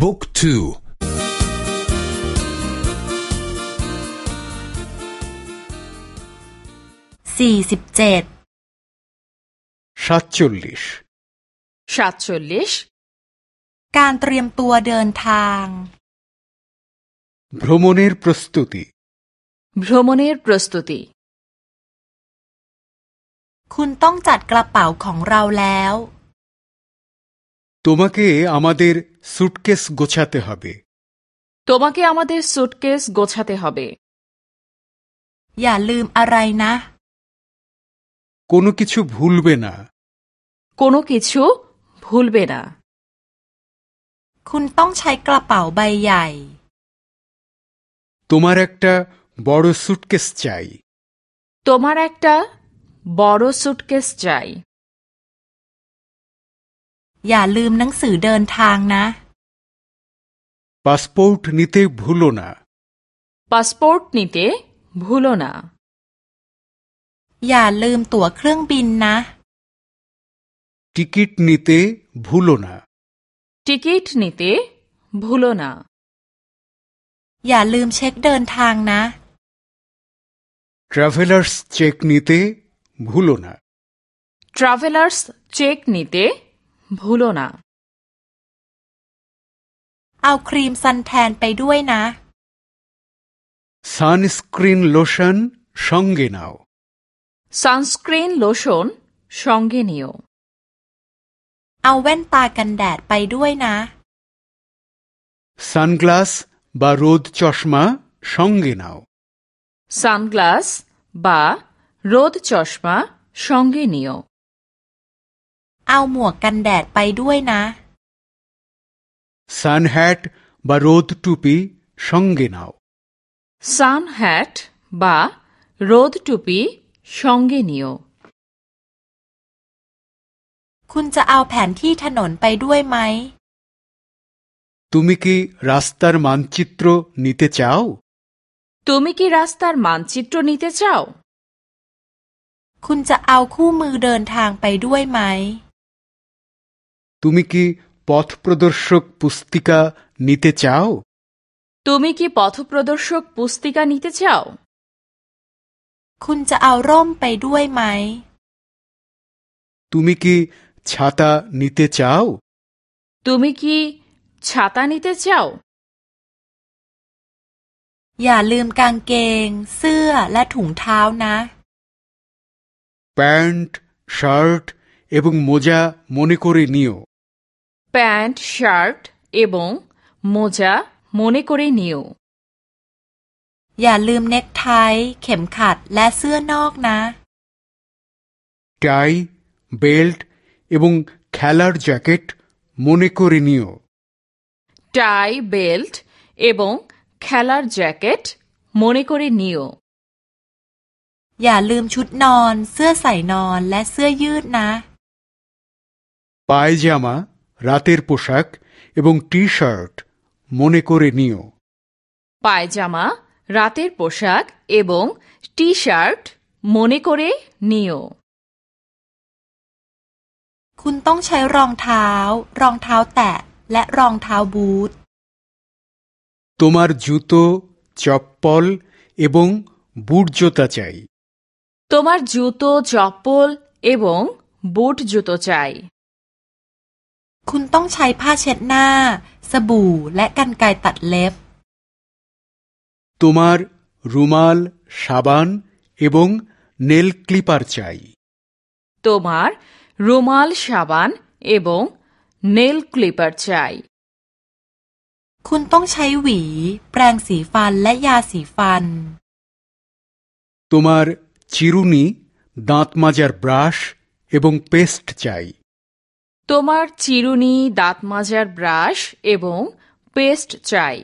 บุ๊กทูสี่สิบเจ็ดชัตชุลิชชัตชุลิช การเตรียมตัวเดินทาง บรมเนรปรสตุติบรมเนรปรสตุติ คุณต้องจัดกระเป๋าของเราแล้ว তোমাকে আমাদের সুটকেস গোছাতে হবে তোমাকে আমাদের সুটকেস গোছাতে হবে কোনো কিছু ভুলবে না কোনো কিছু ভুলবে না তোমার একটা বড় সুটকেস চাই তোমার একটা বড় সুটকেস চাই อย่าลืมหนังสือเดินทางนะพาสปอร์ตนิเตบูโลนาพาสปอร์ตนิเตบูโลนาอย่าลืมตั๋วเครื่องบินนะทิกิตนิเตบูโลนาทิกิตนิเตบูโลนาอย่าลืมเช็คเดินทางนะทราเวลเลอร์สเช็คนิเตบูโลนาทราเวลเลอร์สเช็คนิเตบูโลนะเอาครีมซันแทนไปด้วยนะซันสกรีนโลชั่นชงเกนเอาซันสกรีนโลชั่นชงเกนิโอเอาแว่นตากันแดดไปด้วยนะซันกลาสบารูดชอชมาชงเกนเอาซันกลาสบารูดชอชมาชงเกนิโอเอาหมวกกันแดดไปด้วยนะ sun hat বা রোদ টুপি সঙ্গে নাও sun hat া ট বা র ো t ট p i s h ঙ n g ে n i o คุณจะเอาแผนที่ถนนไปด้วยไหม tumiki rastar manchitro n i t e c ে a o tumiki rastar manchitro n i t e c চ a o คุณจะเอาคู่มือเดินทางไปด้วยไหม তুমি কি পথপ্রদর্শক পুস্তিকা নিতে চাও তুমি কি পথপ্রদর্শক পুস্তিকা নিতে চাও คุณจะเอาร่มไปด้วยไหม তুমি কি ছাতা নিতে চাও তুমি কি ছাতা নিতে চাও প্যান্ট শার্ট এবং মোজা মনে করে নিও প্যান্ট শার্ট এবং মোজা মনে করে নিও লিম নেক টাই খেম খাত লা না টাই বেল্ট এবং খেলার জ্যাকেট মনে করে নিও টাই বেল্ট এবং খেলার জ্যাকেট মনে করে নিও লিম ছুট নন সুয়ে সাই নন লা সুয়ে না পায়জামা রাতের পোশাক এবং টি শার্ট মনে করে নিও পায়জামা রাতের পোশাক এবং টি শার্ট মনে করে নিও তোমার জুতো চপ্পল এবং বুট জুতা চাই তোমার জুতো চপ্পল এবং বুট জুতো চাই คุณต้องใช้ผ้าเช็ดหน้า สบู่และกรรไกรตัดเล็บตุมารรูมาลชาบานเอบงเนลคลิปาร์ใช้ตุมารรูมาลชาบานเอบงเนลคลิปาร์ใช้คุณต้องใช้หวี แปรงสีฟันและยาสีฟันตุมารชิรุนีดัตมาจาร์บรัชเอบงเพสต์ใช้ তোমার চিরুনি দাঁত মাজার ব্রাশ এবং পেস্ট চাই